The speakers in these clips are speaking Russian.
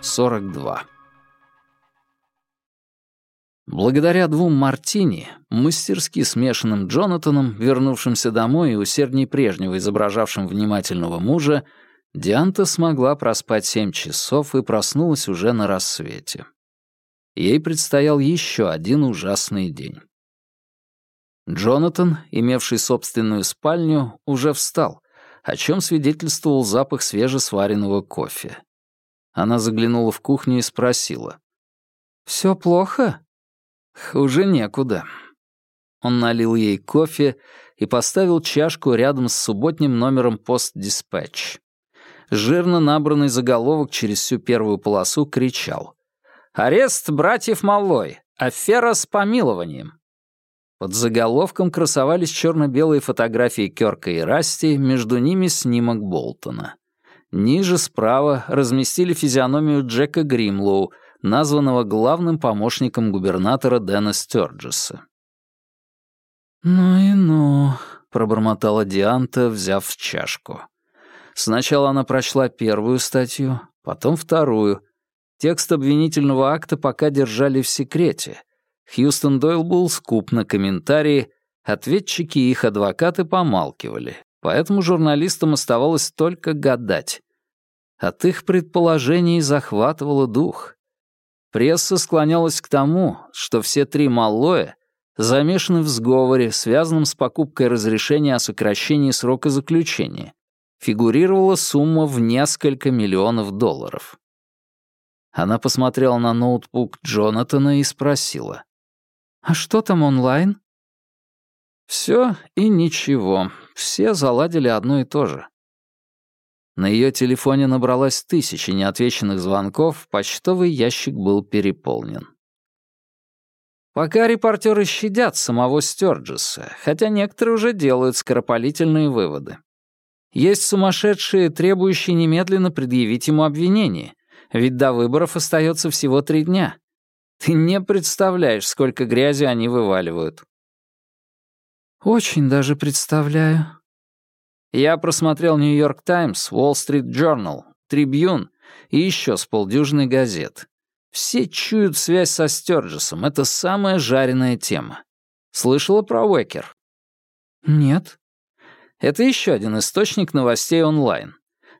Сорок два. Благодаря двум мартини, мастерски смешанным Джонатаном, вернувшимся домой и усердней прежнего изображавшим внимательного мужа, Дианта смогла проспать семь часов и проснулась уже на рассвете. Ей предстоял еще один ужасный день. Джонатан, имевший собственную спальню, уже встал, о чем свидетельствовал запах свежесваренного кофе. Она заглянула в кухню и спросила. «Все плохо?» «Хуже некуда». Он налил ей кофе и поставил чашку рядом с субботним номером «Пост-диспетч». Жирно набранный заголовок через всю первую полосу кричал. «Арест братьев Малой. Афера с помилованием». Под заголовком красовались черно-белые фотографии Кёрка и Расти, между ними снимок Болтона. Ниже справа разместили физиономию Джека Гримлоу, названного главным помощником губернатора Дэна Стёрджеса. «Ну и ну», — пробормотала Дианта, взяв чашку. Сначала она прочла первую статью, потом вторую. Текст обвинительного акта пока держали в секрете. Хьюстон Дойл был скуп на комментарии, ответчики и их адвокаты помалкивали, поэтому журналистам оставалось только гадать. От их предположений захватывало дух. Пресса склонялась к тому, что все три малое замешаны в сговоре, связанном с покупкой разрешения о сокращении срока заключения, фигурировала сумма в несколько миллионов долларов. Она посмотрела на ноутбук Джонатана и спросила. «А что там онлайн?» Все и ничего. Все заладили одно и то же. На ее телефоне набралось тысячи неотвеченных звонков, почтовый ящик был переполнен. Пока репортеры щадят самого Стёрджеса, хотя некоторые уже делают скоропалительные выводы. Есть сумасшедшие, требующие немедленно предъявить ему обвинение, ведь до выборов остается всего три дня. Ты не представляешь, сколько грязи они вываливают. Очень даже представляю. Я просмотрел Нью-Йорк Таймс, Уолл-стрит Джорнал, Трибьюн и еще с полдюжины газет. Все чуют связь со Стёрджесом, это самая жареная тема. Слышала про Уэкер? Нет. Это еще один источник новостей онлайн.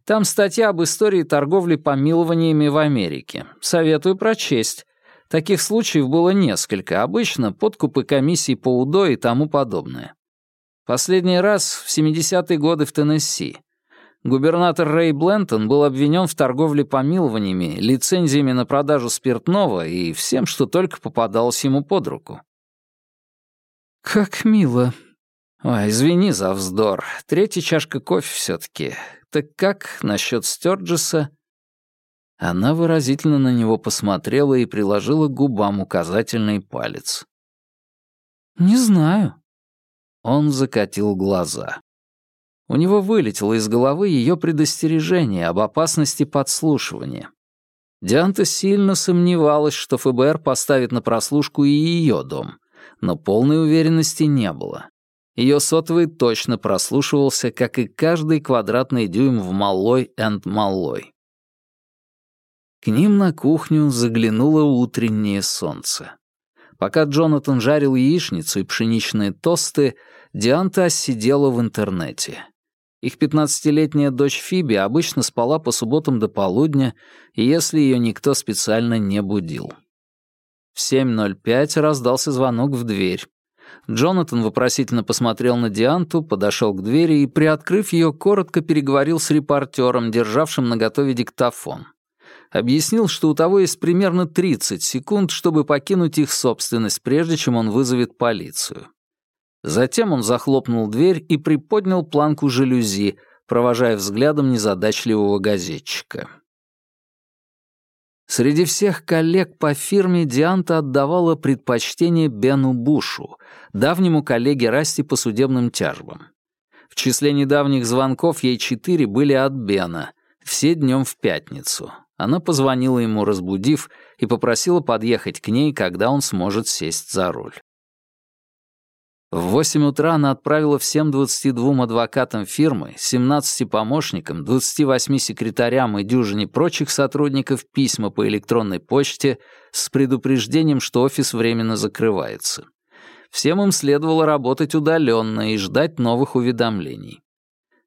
Там статья об истории торговли помилованиями в Америке. Советую прочесть. Таких случаев было несколько, обычно подкупы комиссий по УДО и тому подобное. Последний раз в 70-е годы в Теннесси. Губернатор Рэй Блентон был обвинен в торговле помилованиями, лицензиями на продажу спиртного и всем, что только попадалось ему под руку. «Как мило», Ой, извини за вздор. Третья чашка кофе все-таки. Так как насчет Стёрджеса? Она выразительно на него посмотрела и приложила к губам указательный палец. «Не знаю». Он закатил глаза. У него вылетело из головы ее предостережение об опасности подслушивания. Дианта сильно сомневалась, что ФБР поставит на прослушку и ее дом, но полной уверенности не было. Ее сотовый точно прослушивался, как и каждый квадратный дюйм в Маллой энд Маллой. К ним на кухню заглянуло утреннее солнце. Пока Джонатан жарил яичницу и пшеничные тосты, Дианта сидела в интернете. Их пятнадцатилетняя дочь Фиби обычно спала по субботам до полудня, если ее никто специально не будил. В 7.05 раздался звонок в дверь. Джонатан вопросительно посмотрел на Дианту, подошел к двери и, приоткрыв ее, коротко переговорил с репортером, державшим наготове диктофон. Объяснил, что у того есть примерно 30 секунд, чтобы покинуть их собственность, прежде чем он вызовет полицию. Затем он захлопнул дверь и приподнял планку жалюзи, провожая взглядом незадачливого газетчика. Среди всех коллег по фирме Дианта отдавала предпочтение Бену Бушу, давнему коллеге Расти по судебным тяжбам. В числе недавних звонков ей четыре были от Бена, все днем в пятницу. Она позвонила ему, разбудив, и попросила подъехать к ней, когда он сможет сесть за руль. В 8 утра она отправила всем 22 адвокатам фирмы, 17 помощникам, 28 секретарям и дюжине прочих сотрудников письма по электронной почте с предупреждением, что офис временно закрывается. Всем им следовало работать удаленно и ждать новых уведомлений.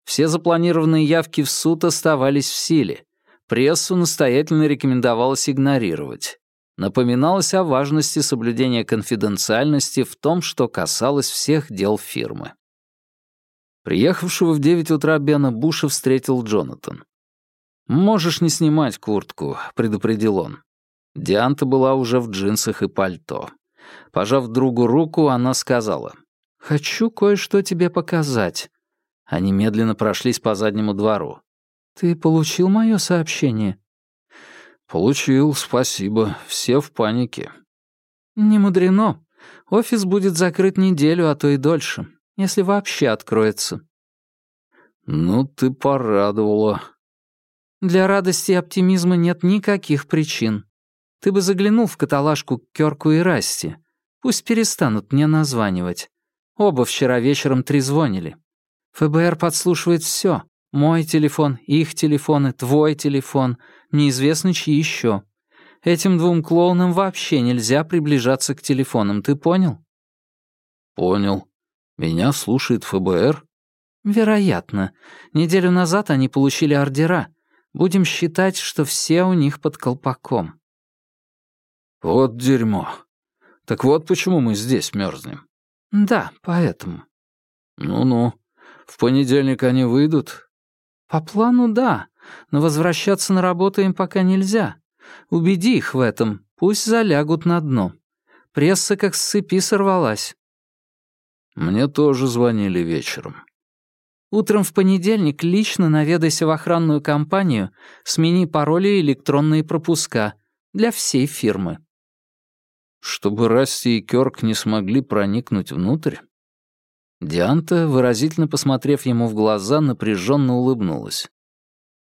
Все запланированные явки в суд оставались в силе. Прессу настоятельно рекомендовалось игнорировать напоминалось о важности соблюдения конфиденциальности в том, что касалось всех дел фирмы. Приехавшего в 9 утра Бена Буша встретил Джонатан. «Можешь не снимать куртку», — предупредил он. Дианта была уже в джинсах и пальто. Пожав другу руку, она сказала, «Хочу кое-что тебе показать». Они медленно прошлись по заднему двору. «Ты получил мое сообщение?» «Получил, спасибо. Все в панике». «Не мудрено. Офис будет закрыт неделю, а то и дольше, если вообще откроется». «Ну, ты порадовала». «Для радости и оптимизма нет никаких причин. Ты бы заглянул в каталажку к Кёрку и Расти. Пусть перестанут мне названивать. Оба вчера вечером трезвонили. ФБР подслушивает все. Мой телефон, их телефоны, твой телефон, неизвестно чьи еще. Этим двум клоунам вообще нельзя приближаться к телефонам, ты понял? Понял. Меня слушает ФБР? Вероятно. Неделю назад они получили ордера. Будем считать, что все у них под колпаком. Вот дерьмо. Так вот почему мы здесь мерзнем. Да, поэтому. Ну-ну. В понедельник они выйдут, «По плану, да, но возвращаться на работу им пока нельзя. Убеди их в этом, пусть залягут на дно. Пресса как с цепи сорвалась». Мне тоже звонили вечером. Утром в понедельник лично наведайся в охранную компанию, смени пароли и электронные пропуска для всей фирмы. Чтобы Расти и Кёрк не смогли проникнуть внутрь? Дианта, выразительно посмотрев ему в глаза, напряженно улыбнулась.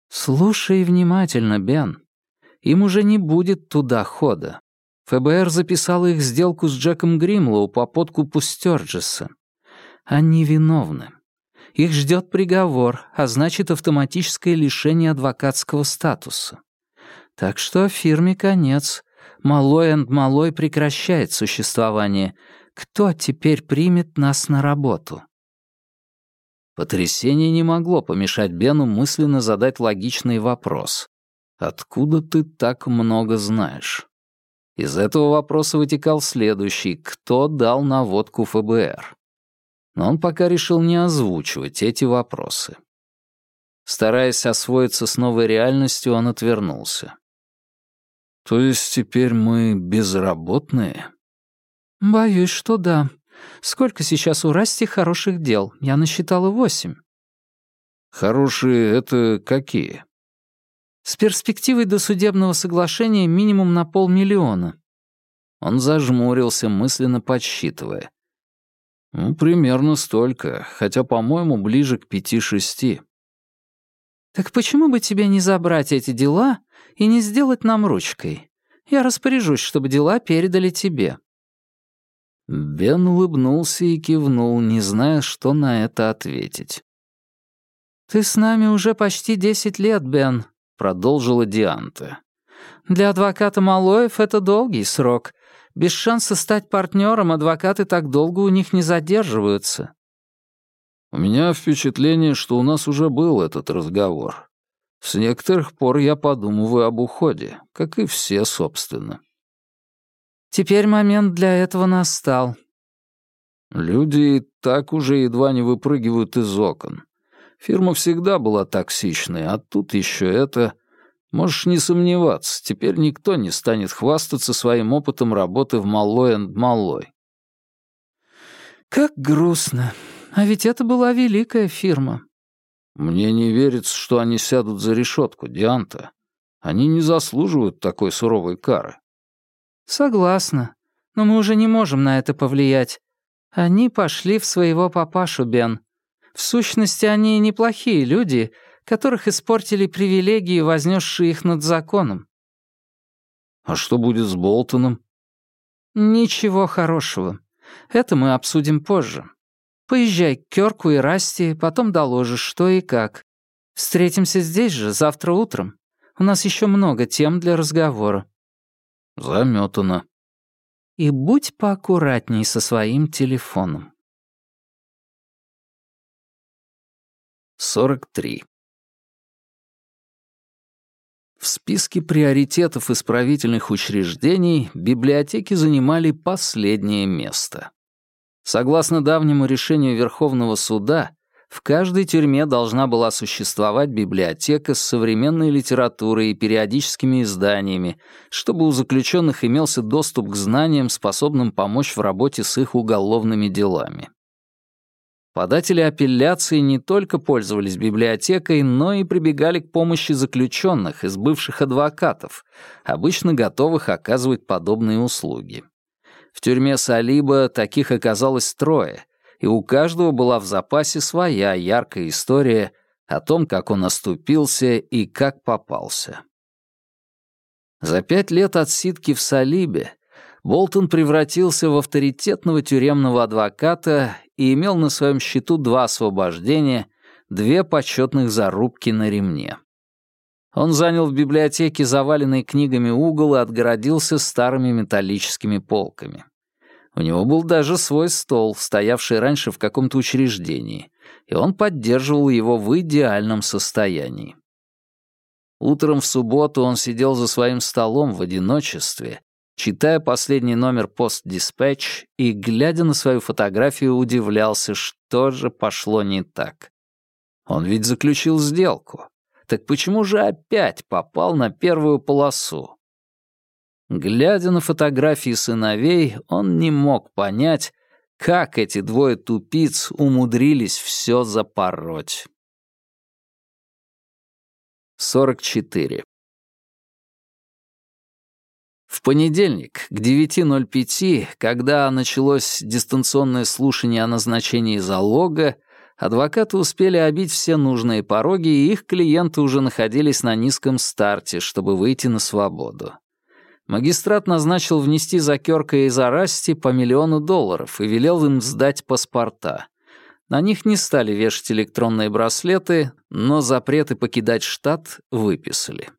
«Слушай внимательно, Бен. Им уже не будет туда хода. ФБР записало их сделку с Джеком Гримлоу по подкупу Стёрджеса. Они виновны. Их ждет приговор, а значит автоматическое лишение адвокатского статуса. Так что фирме конец. Малой энд Малой прекращает существование, кто теперь примет нас на работу? Потрясение не могло помешать Бену мысленно задать логичный вопрос. «Откуда ты так много знаешь?» Из этого вопроса вытекал следующий «Кто дал наводку ФБР?» Но он пока решил не озвучивать эти вопросы. Стараясь освоиться с новой реальностью, он отвернулся. «То есть теперь мы безработные?» «Боюсь, что да. Сколько сейчас у Расти хороших дел? Я насчитала восемь». «Хорошие — это какие?» «С перспективой досудебного соглашения минимум на полмиллиона». Он зажмурился, мысленно подсчитывая. «Ну, примерно столько, хотя, по-моему, ближе к пяти-шести». «Так почему бы тебе не забрать эти дела и не сделать нам ручкой? Я распоряжусь, чтобы дела передали тебе». Бен улыбнулся и кивнул, не зная, что на это ответить. «Ты с нами уже почти десять лет, Бен», — продолжила Дианта. «Для адвоката Малоев это долгий срок. Без шанса стать партнером адвокаты так долго у них не задерживаются». «У меня впечатление, что у нас уже был этот разговор. С некоторых пор я подумываю об уходе, как и все, собственно». Теперь момент для этого настал. Люди так уже едва не выпрыгивают из окон. Фирма всегда была токсичной, а тут еще это... Можешь не сомневаться, теперь никто не станет хвастаться своим опытом работы в Малой энд Малой. Как грустно. А ведь это была великая фирма. Мне не верится, что они сядут за решетку, Дианта. Они не заслуживают такой суровой кары. «Согласна. Но мы уже не можем на это повлиять. Они пошли в своего папашу, Бен. В сущности, они неплохие люди, которых испортили привилегии, вознесшие их над законом». «А что будет с Болтоном?» «Ничего хорошего. Это мы обсудим позже. Поезжай к Кёрку и Расти, потом доложишь, что и как. Встретимся здесь же завтра утром. У нас еще много тем для разговора». «Заметано». «И будь поаккуратней со своим телефоном». 43. В списке приоритетов исправительных учреждений библиотеки занимали последнее место. Согласно давнему решению Верховного суда, в каждой тюрьме должна была существовать библиотека с современной литературой и периодическими изданиями, чтобы у заключенных имелся доступ к знаниям, способным помочь в работе с их уголовными делами. Податели апелляции не только пользовались библиотекой, но и прибегали к помощи заключенных из бывших адвокатов, обычно готовых оказывать подобные услуги. В тюрьме Салиба таких оказалось трое, и у каждого была в запасе своя яркая история о том, как он оступился и как попался. За пять лет отсидки в Салибе Болтон превратился в авторитетного тюремного адвоката и имел на своем счету два освобождения, две почетных зарубки на ремне. Он занял в библиотеке заваленный книгами угол и отгородился старыми металлическими полками. У него был даже свой стол, стоявший раньше в каком-то учреждении, и он поддерживал его в идеальном состоянии. Утром в субботу он сидел за своим столом в одиночестве читая последний номер пост-диспетч и, глядя на свою фотографию, удивлялся, что же пошло не так. Он ведь заключил сделку. Так почему же опять попал на первую полосу? Глядя на фотографии сыновей, он не мог понять, как эти двое тупиц умудрились все запороть. 44. В понедельник к 9.05, когда началось дистанционное слушание о назначении залога, адвокаты успели обить все нужные пороги, и их клиенты уже находились на низком старте, чтобы выйти на свободу. Магистрат назначил внести за Кёрка и за Расти по миллиону долларов и велел им сдать паспорта. На них не стали вешать электронные браслеты, но запреты покидать штат выписали.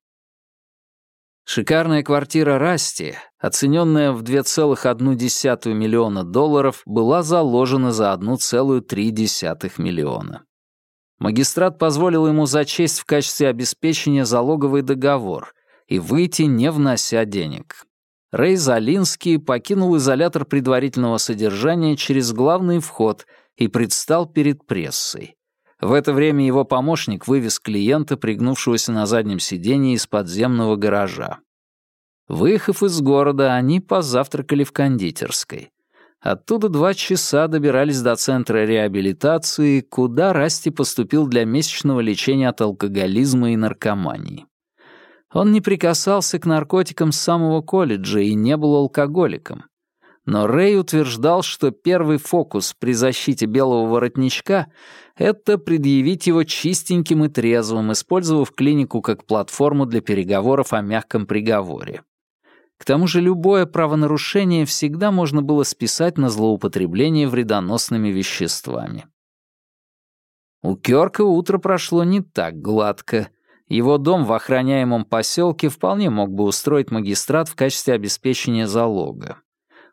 Шикарная квартира Расти, оцененная в 2,1 миллиона долларов, была заложена за 1,3 миллиона. Магистрат позволил ему зачесть в качестве обеспечения залоговый договор и выйти, не внося денег. Рэй Залинский покинул изолятор предварительного содержания через главный вход и предстал перед прессой. В это время его помощник вывез клиента, пригнувшегося на заднем сиденье из подземного гаража. Выехав из города, они позавтракали в кондитерской. Оттуда два часа добирались до центра реабилитации, куда Расти поступил для месячного лечения от алкоголизма и наркомании. Он не прикасался к наркотикам с самого колледжа и не был алкоголиком. Но Рэй утверждал, что первый фокус при защите белого воротничка — это предъявить его чистеньким и трезвым, использовав клинику как платформу для переговоров о мягком приговоре. К тому же любое правонарушение всегда можно было списать на злоупотребление вредоносными веществами. У Кёрка утро прошло не так гладко. Его дом в охраняемом поселке вполне мог бы устроить магистрат в качестве обеспечения залога.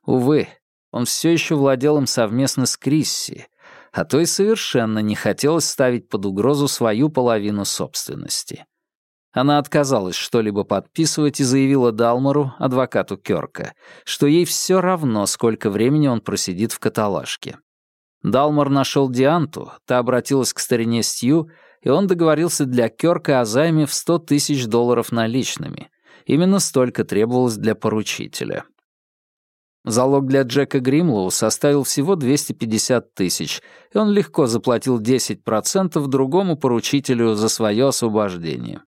Увы, он все еще владел им совместно с Крисси, а то и совершенно не хотелось ставить под угрозу свою половину собственности. Она отказалась что-либо подписывать и заявила Далмору, адвокату Кёрка, что ей все равно, сколько времени он просидит в каталажке. Далмор нашел Дианту, та обратилась к старине Стью, и он договорился для Кёрка о займе в 100 тысяч долларов наличными. Именно столько требовалось для поручителя. Залог для Джека Гримлоу составил всего 250 тысяч, и он легко заплатил 10% другому поручителю за свое освобождение.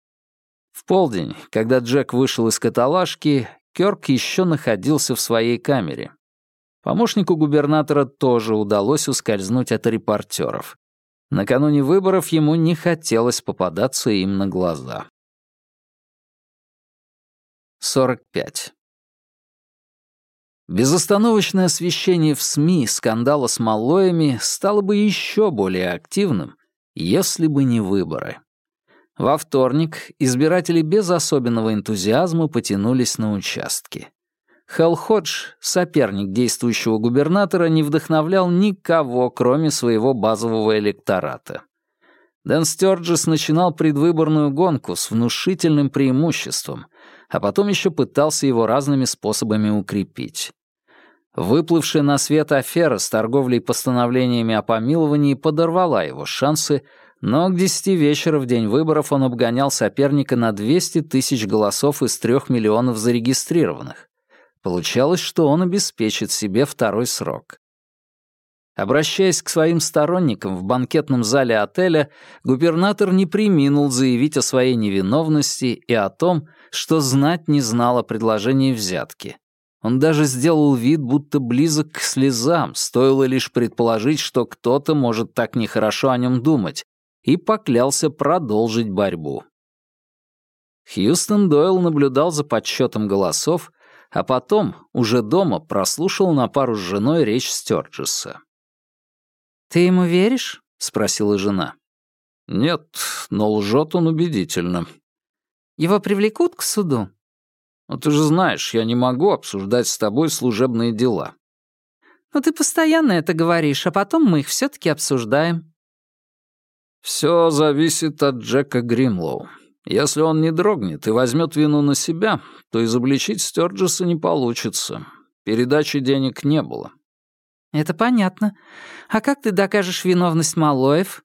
В полдень, когда Джек вышел из каталажки, Кёрк еще находился в своей камере. Помощнику губернатора тоже удалось ускользнуть от репортеров. Накануне выборов ему не хотелось попадаться им на глаза. 45. Безостановочное освещение в СМИ скандала с Маллоями стало бы еще более активным, если бы не выборы. Во вторник избиратели без особенного энтузиазма потянулись на участки. Хелл Ходж, соперник действующего губернатора, не вдохновлял никого, кроме своего базового электората. Дэн Стёрджес начинал предвыборную гонку с внушительным преимуществом, а потом еще пытался его разными способами укрепить. Выплывшая на свет афера с торговлей постановлениями о помиловании подорвала его шансы, но к десяти вечера в день выборов он обгонял соперника на 200 тысяч голосов из трех миллионов зарегистрированных. Получалось, что он обеспечит себе второй срок. Обращаясь к своим сторонникам в банкетном зале отеля, губернатор не приминул заявить о своей невиновности и о том, что знать не знал о предложении взятки. Он даже сделал вид, будто близок к слезам, стоило лишь предположить, что кто-то может так нехорошо о нем думать, и поклялся продолжить борьбу. Хьюстон Дойл наблюдал за подсчетом голосов, а потом, уже дома, прослушал на пару с женой речь Стёрджеса. «Ты ему веришь?» — спросила жена. «Нет, но лжет он убедительно». «Его привлекут к суду?» «Ну ты же знаешь, я не могу обсуждать с тобой служебные дела». «Ну ты постоянно это говоришь, а потом мы их все таки обсуждаем». «Все зависит от Джека Гримлоу. Если он не дрогнет и возьмет вину на себя, то изобличить Стёрджеса не получится. Передачи денег не было. «Это понятно. А как ты докажешь виновность Малоев?»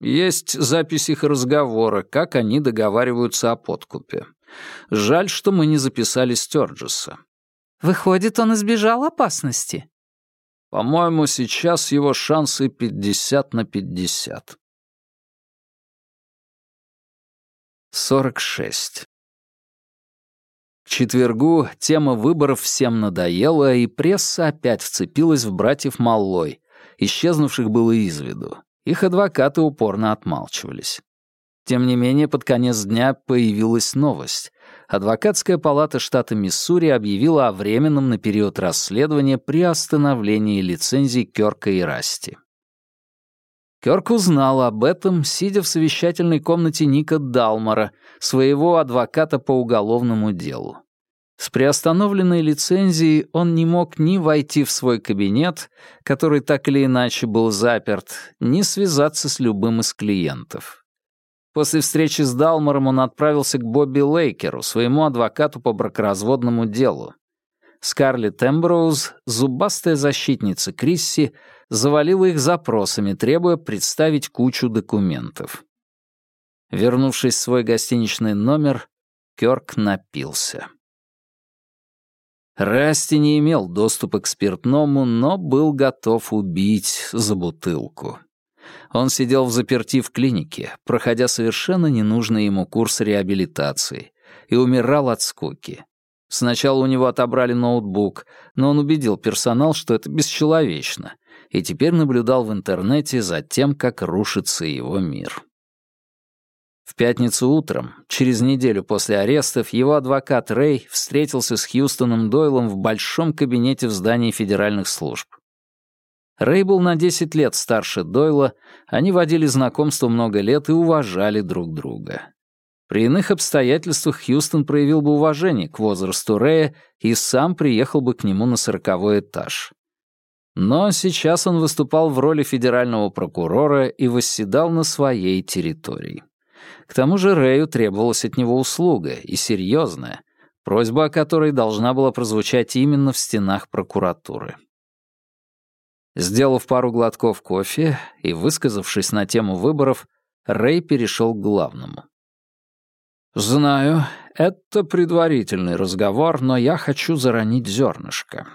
«Есть запись их разговора, как они договариваются о подкупе. Жаль, что мы не записали Стёрджеса». «Выходит, он избежал опасности?» «По-моему, сейчас его шансы 50 на 50». 46. К четвергу тема выборов всем надоела, и пресса опять вцепилась в братьев Маллой. Исчезнувших было из виду. Их адвокаты упорно отмалчивались. Тем не менее, под конец дня появилась новость. Адвокатская палата штата Миссури объявила о временном на период расследования приостановлении лицензий Кёрка и Расти. Кёрк узнал об этом, сидя в совещательной комнате Ника Далмора, своего адвоката по уголовному делу. С приостановленной лицензией он не мог ни войти в свой кабинет, который так или иначе был заперт, ни связаться с любым из клиентов. После встречи с Далмором он отправился к Бобби Лейкеру, своему адвокату по бракоразводному делу. Скарлетт Эмброуз, зубастая защитница Крисси, завалила их запросами, требуя представить кучу документов. Вернувшись в свой гостиничный номер, Кёрк напился. Расти не имел доступа к спиртному, но был готов убить за бутылку. Он сидел в заперти в клинике, проходя совершенно ненужный ему курс реабилитации, и умирал от скуки. Сначала у него отобрали ноутбук, но он убедил персонал, что это бесчеловечно, и теперь наблюдал в интернете за тем, как рушится его мир. В пятницу утром, через неделю после арестов, его адвокат Рэй встретился с Хьюстоном Дойлом в большом кабинете в здании федеральных служб. Рэй был на 10 лет старше Дойла, они водили знакомство много лет и уважали друг друга. При иных обстоятельствах Хьюстон проявил бы уважение к возрасту Рэя и сам приехал бы к нему на сороковой этаж. Но сейчас он выступал в роли федерального прокурора и восседал на своей территории. К тому же Рэю требовалась от него услуга, и серьезная, просьба о которой должна была прозвучать именно в стенах прокуратуры. Сделав пару глотков кофе и высказавшись на тему выборов, Рэй перешел к главному. «Знаю, это предварительный разговор, но я хочу заронить зернышко.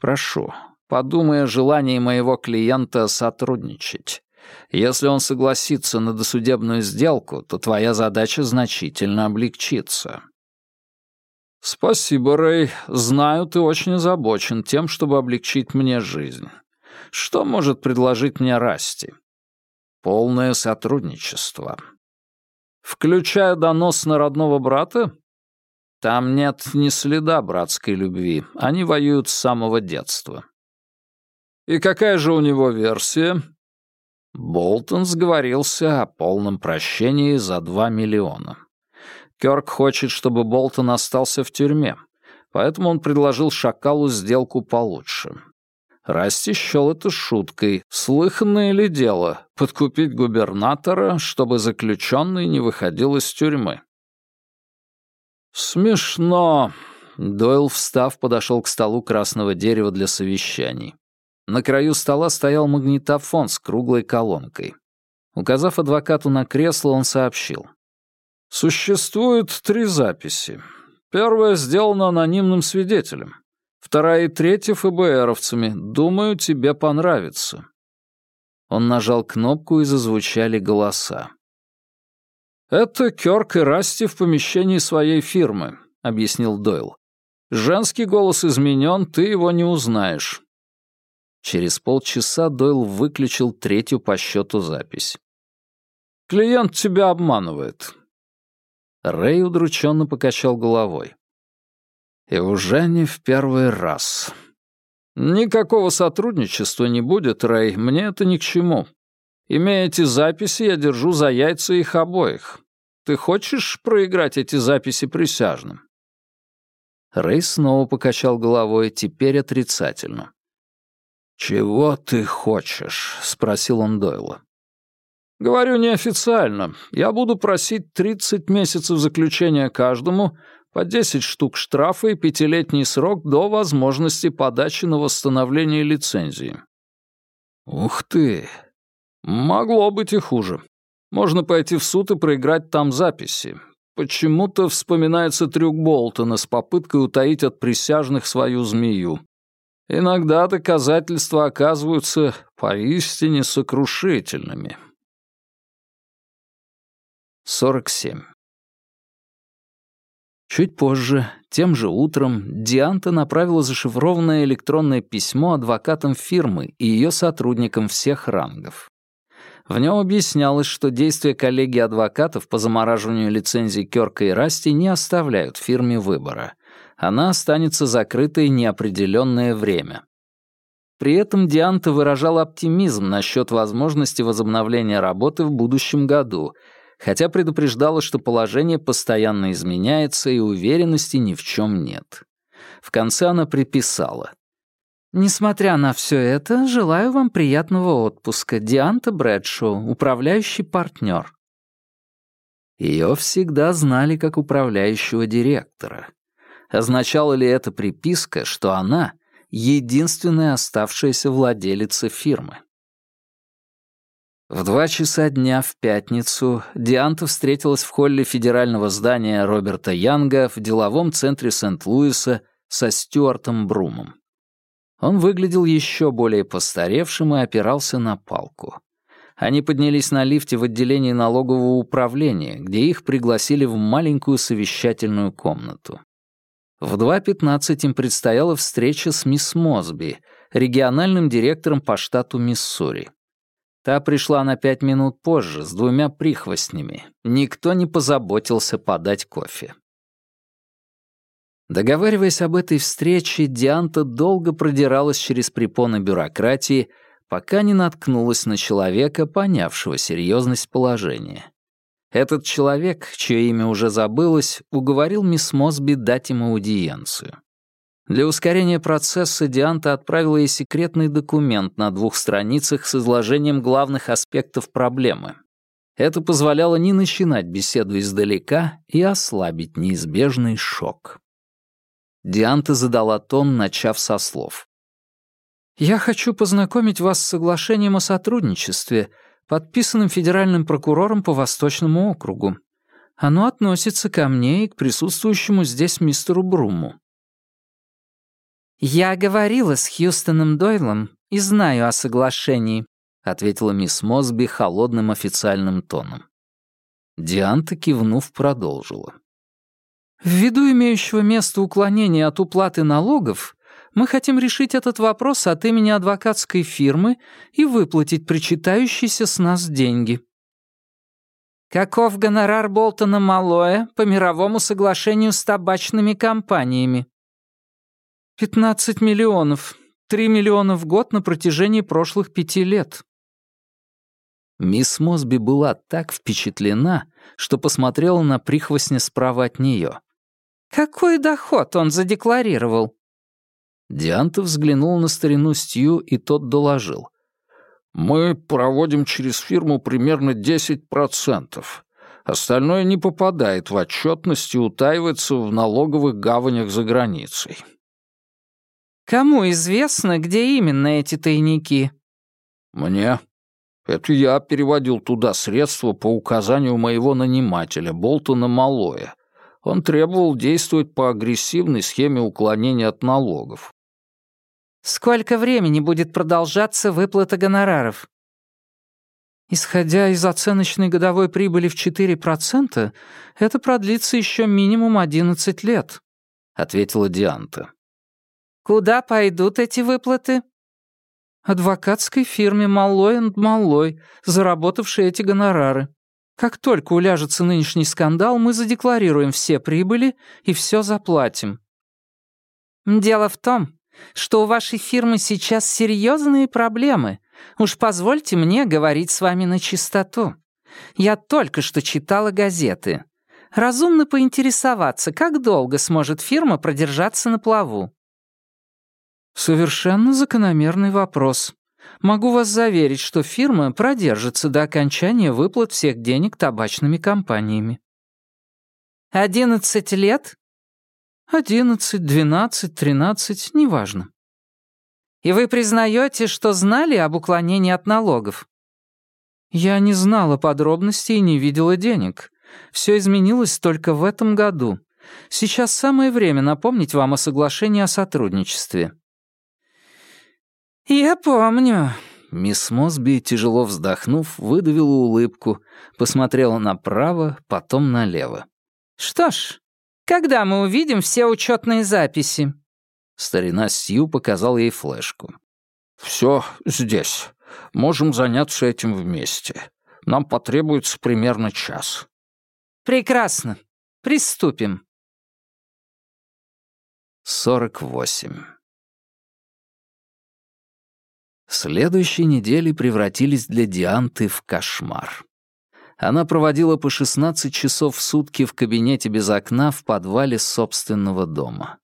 Прошу, подумай о желании моего клиента сотрудничать. Если он согласится на досудебную сделку, то твоя задача значительно облегчится». «Спасибо, Рэй. Знаю, ты очень озабочен тем, чтобы облегчить мне жизнь. Что может предложить мне Расти?» «Полное сотрудничество», Включая донос на родного брата? Там нет ни следа братской любви. Они воюют с самого детства. И какая же у него версия? Болтон сговорился о полном прощении за два миллиона. Кёрк хочет, чтобы Болтон остался в тюрьме, поэтому он предложил Шакалу сделку получше. Расти счел это шуткой. Слыханное ли дело — подкупить губернатора, чтобы заключенный не выходил из тюрьмы? «Смешно», Дойл, встав, подошел к столу красного дерева для совещаний. На краю стола стоял магнитофон с круглой колонкой. Указав адвокату на кресло, он сообщил. «Существует три записи. Первая сделана анонимным свидетелем. Вторая и третья ФБРовцами. Думаю, тебе понравится». Он нажал кнопку, и зазвучали голоса. «Это Кёрк и Расти в помещении своей фирмы», — объяснил Дойл. «Женский голос изменен, ты его не узнаешь. Через полчаса Дойл выключил третью по счету запись. «Клиент тебя обманывает». Рэй удрученно покачал головой. «И уже не в первый раз». «Никакого сотрудничества не будет, Рэй, мне это ни к чему. Имея эти записи, я держу за яйца их обоих. Ты хочешь проиграть эти записи присяжным?» Рэй снова покачал головой, теперь отрицательно. «Чего ты хочешь?» — спросил он Дойла. «Говорю неофициально. Я буду просить 30 месяцев заключения каждому, по 10 штук штрафа и пятилетний срок до возможности подачи на восстановление лицензии». «Ух ты! Могло быть и хуже. Можно пойти в суд и проиграть там записи. Почему-то вспоминается трюк Болтона с попыткой утаить от присяжных свою змею. Иногда доказательства оказываются поистине сокрушительными. 47. Чуть позже, тем же утром, Дианта направила зашифрованное электронное письмо адвокатам фирмы и ее сотрудникам всех рангов. В нем объяснялось, что действия коллеги адвокатов по замораживанию лицензий Кёрка и Расти не оставляют фирме выбора она останется закрытой неопределенное время. При этом Дианта выражал оптимизм насчет возможности возобновления работы в будущем году, хотя предупреждала, что положение постоянно изменяется и уверенности ни в чем нет. В конце она приписала. «Несмотря на все это, желаю вам приятного отпуска. Дианта Брэдшоу, управляющий партнер». Ее всегда знали как управляющего директора. Означала ли эта приписка, что она — единственная оставшаяся владелица фирмы? В два часа дня в пятницу Дианта встретилась в холле федерального здания Роберта Янга в деловом центре Сент-Луиса со Стюартом Брумом. Он выглядел еще более постаревшим и опирался на палку. Они поднялись на лифте в отделении налогового управления, где их пригласили в маленькую совещательную комнату. В 2.15 им предстояла встреча с мисс Мосби, региональным директором по штату Миссури. Та пришла на пять минут позже, с двумя прихвостнями. Никто не позаботился подать кофе. Договариваясь об этой встрече, Дианта долго продиралась через препоны бюрократии, пока не наткнулась на человека, понявшего серьезность положения. Этот человек, чье имя уже забылось, уговорил мисс Мосби дать ему аудиенцию. Для ускорения процесса Дианта отправила ей секретный документ на двух страницах с изложением главных аспектов проблемы. Это позволяло не начинать беседу издалека и ослабить неизбежный шок. Дианта задала тон, начав со слов. «Я хочу познакомить вас с соглашением о сотрудничестве, подписанным федеральным прокурором по Восточному округу. Оно относится ко мне и к присутствующему здесь мистеру Бруму. «Я говорила с Хьюстоном Дойлом и знаю о соглашении», ответила мисс Мосби холодным официальным тоном. Дианта, кивнув, продолжила. «Ввиду имеющего место уклонения от уплаты налогов, мы хотим решить этот вопрос от имени адвокатской фирмы и выплатить причитающиеся с нас деньги». «Каков гонорар Болтона Малоя по мировому соглашению с табачными компаниями?» «Пятнадцать миллионов. Три миллиона в год на протяжении прошлых пяти лет». Мисс Мосби была так впечатлена, что посмотрела на прихвостня справа от нее. «Какой доход он задекларировал?» Дианта взглянул на старину Стью, и тот доложил. «Мы проводим через фирму примерно 10%. Остальное не попадает в отчетность и утаивается в налоговых гаванях за границей». «Кому известно, где именно эти тайники?» «Мне. Это я переводил туда средства по указанию моего нанимателя, Болтона Малоя. Он требовал действовать по агрессивной схеме уклонения от налогов. Сколько времени будет продолжаться выплата гонораров? Исходя из оценочной годовой прибыли в 4%, это продлится еще минимум 11 лет, ответила Дианта. Куда пойдут эти выплаты? Адвокатской фирме Маллой энд Маллой, заработавшей эти гонорары. Как только уляжется нынешний скандал, мы задекларируем все прибыли и все заплатим. Дело в том, что у вашей фирмы сейчас серьезные проблемы. Уж позвольте мне говорить с вами на чистоту. Я только что читала газеты. Разумно поинтересоваться, как долго сможет фирма продержаться на плаву. Совершенно закономерный вопрос. Могу вас заверить, что фирма продержится до окончания выплат всех денег табачными компаниями. «Одиннадцать лет?» Одиннадцать, двенадцать, тринадцать, неважно. И вы признаете, что знали об уклонении от налогов? Я не знала подробностей и не видела денег. Все изменилось только в этом году. Сейчас самое время напомнить вам о соглашении о сотрудничестве. «Я помню». Мисс Мосби, тяжело вздохнув, выдавила улыбку, посмотрела направо, потом налево. «Что ж, когда мы увидим все учетные записи?» Старина Сью показал ей флешку. «Все здесь. Можем заняться этим вместе. Нам потребуется примерно час». «Прекрасно. Приступим». 48. Следующие недели превратились для Дианты в кошмар. Она проводила по 16 часов в сутки в кабинете без окна в подвале собственного дома.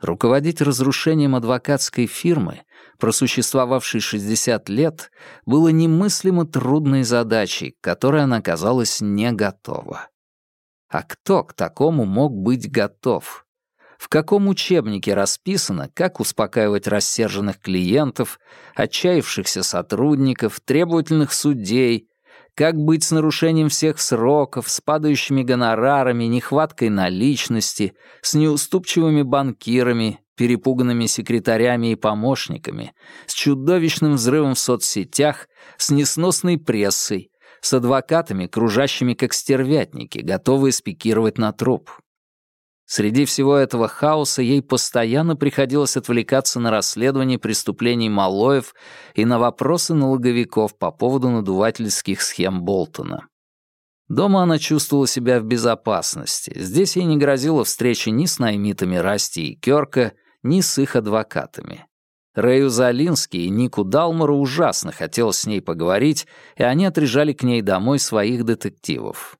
Руководить разрушением адвокатской фирмы, просуществовавшей 60 лет, было немыслимо трудной задачей, к которой она казалась не готова. А кто к такому мог быть готов? В каком учебнике расписано, как успокаивать рассерженных клиентов, отчаявшихся сотрудников, требовательных судей, как быть с нарушением всех сроков, с падающими гонорарами, нехваткой наличности, с неуступчивыми банкирами, перепуганными секретарями и помощниками, с чудовищным взрывом в соцсетях, с несносной прессой, с адвокатами, кружащими как стервятники, готовые спикировать на труп. Среди всего этого хаоса ей постоянно приходилось отвлекаться на расследование преступлений Малоев и на вопросы налоговиков по поводу надувательских схем Болтона. Дома она чувствовала себя в безопасности. Здесь ей не грозила встреча ни с наймитами Расти и Кёрка, ни с их адвокатами. Рэю Залински и Нику Далмору ужасно хотелось с ней поговорить, и они отрежали к ней домой своих детективов.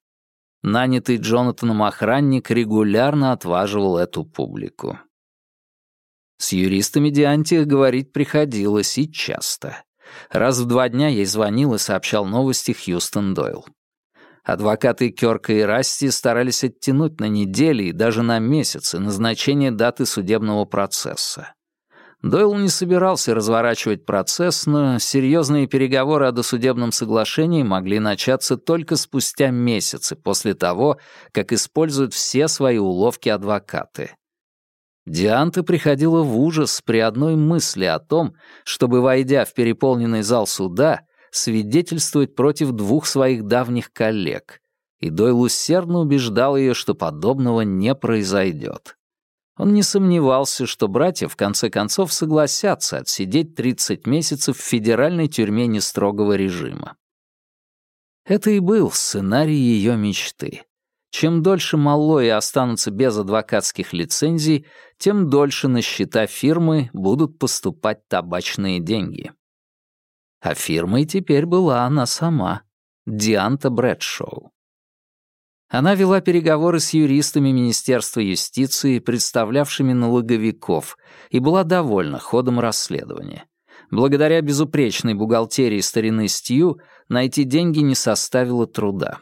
Нанятый Джонатаном охранник регулярно отваживал эту публику. С юристами Диантия говорить приходилось и часто. Раз в два дня ей звонил и сообщал новости Хьюстон Дойл. Адвокаты Кёрка и Расти старались оттянуть на недели и даже на месяцы назначение даты судебного процесса. Дойл не собирался разворачивать процесс, но серьезные переговоры о досудебном соглашении могли начаться только спустя месяцы после того, как используют все свои уловки адвокаты. Дианта приходила в ужас при одной мысли о том, чтобы, войдя в переполненный зал суда, свидетельствовать против двух своих давних коллег, и Дойл усердно убеждал ее, что подобного не произойдет. Он не сомневался, что братья в конце концов согласятся отсидеть 30 месяцев в федеральной тюрьме нестрогого режима. Это и был сценарий ее мечты. Чем дольше Маллои останутся без адвокатских лицензий, тем дольше на счета фирмы будут поступать табачные деньги. А фирмой теперь была она сама, Дианта Брэдшоу. Она вела переговоры с юристами Министерства юстиции, представлявшими налоговиков, и была довольна ходом расследования. Благодаря безупречной бухгалтерии старины Стью найти деньги не составило труда.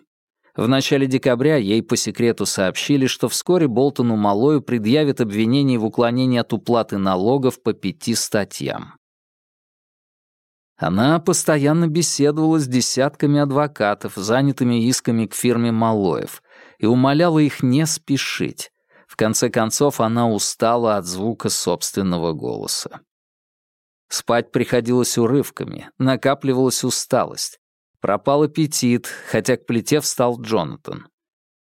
В начале декабря ей по секрету сообщили, что вскоре Болтону Малою предъявят обвинение в уклонении от уплаты налогов по пяти статьям. Она постоянно беседовала с десятками адвокатов, занятыми исками к фирме Малоев, и умоляла их не спешить. В конце концов, она устала от звука собственного голоса. Спать приходилось урывками, накапливалась усталость. Пропал аппетит, хотя к плите встал Джонатан.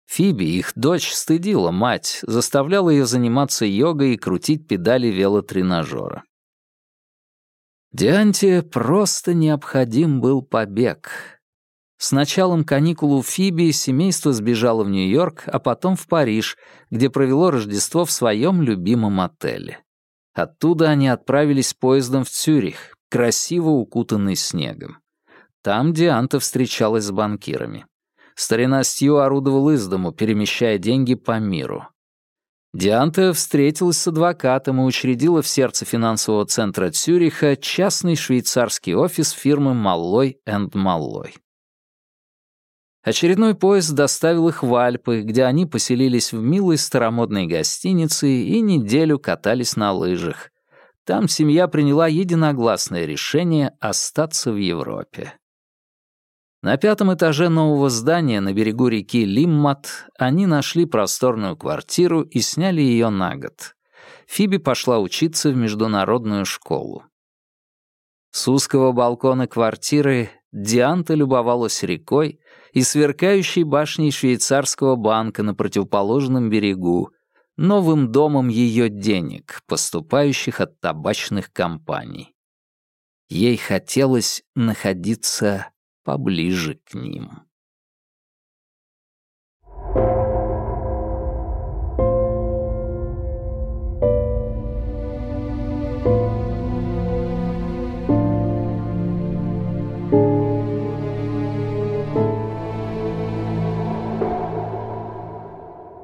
Фиби, их дочь, стыдила мать, заставляла ее заниматься йогой и крутить педали велотренажера. Дианте просто необходим был побег. С началом каникул у Фиби семейство сбежало в Нью-Йорк, а потом в Париж, где провело Рождество в своем любимом отеле. Оттуда они отправились поездом в Цюрих, красиво укутанный снегом. Там Дианта встречалась с банкирами. Старина Стью орудовал из дому, перемещая деньги по миру. Дианта встретилась с адвокатом и учредила в сердце финансового центра Цюриха частный швейцарский офис фирмы «Маллой энд Маллой». Очередной поезд доставил их в Альпы, где они поселились в милой старомодной гостинице и неделю катались на лыжах. Там семья приняла единогласное решение остаться в Европе. На пятом этаже нового здания на берегу реки Лиммат они нашли просторную квартиру и сняли ее на год. Фиби пошла учиться в международную школу. С узкого балкона квартиры Дианта любовалась рекой и сверкающей башней швейцарского банка на противоположном берегу, новым домом ее денег, поступающих от табачных компаний. Ей хотелось находиться поближе к ним.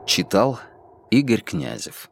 Читал Игорь Князев